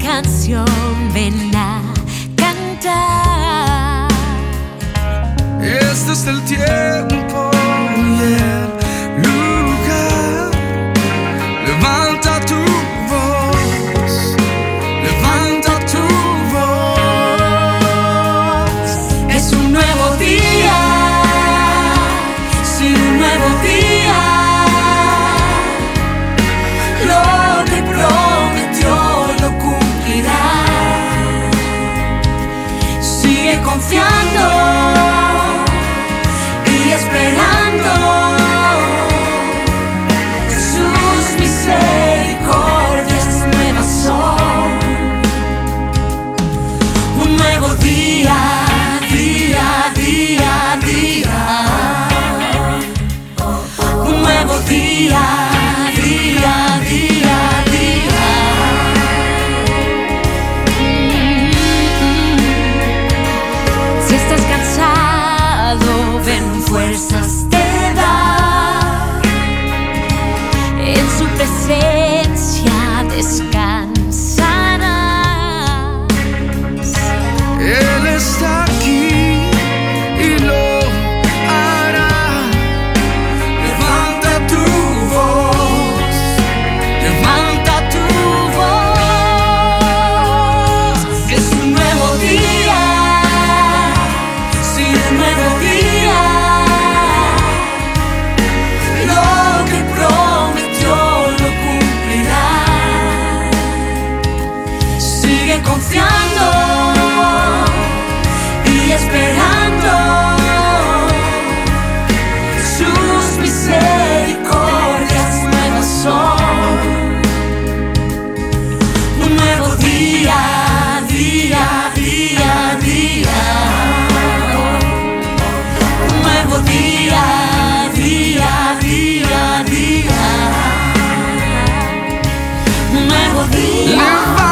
canción, ven a cantar. Este es el tiempo y el lugar. Levanta tu voz, levanta tu voz. Es un nuevo día, confiando y esperando. Sus misericordias nuevas son. Un nuevo día, día, día, día. Un nuevo día, día, confiando y esperando. Sus misericordias nuevas son. Un nuevo día, día, día, día. Un nuevo día, día, día, día. Un nuevo día.